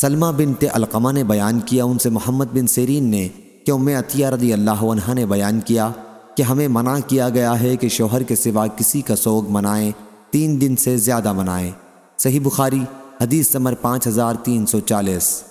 سلمہ بنت علقمہ نے بیان کیا، ان سے محمد بن سیرین نے کہ ام عطیہ رضی اللہ عنہ نے بیان کیا کہ ہمیں منع کیا گیا ہے کہ شوہر کے سوا کسی کا سوگ منائیں، تین دن سے زیادہ منائیں۔ صحیح بخاری، حدیث نمبر پانچ ہزار تین سو چالیس۔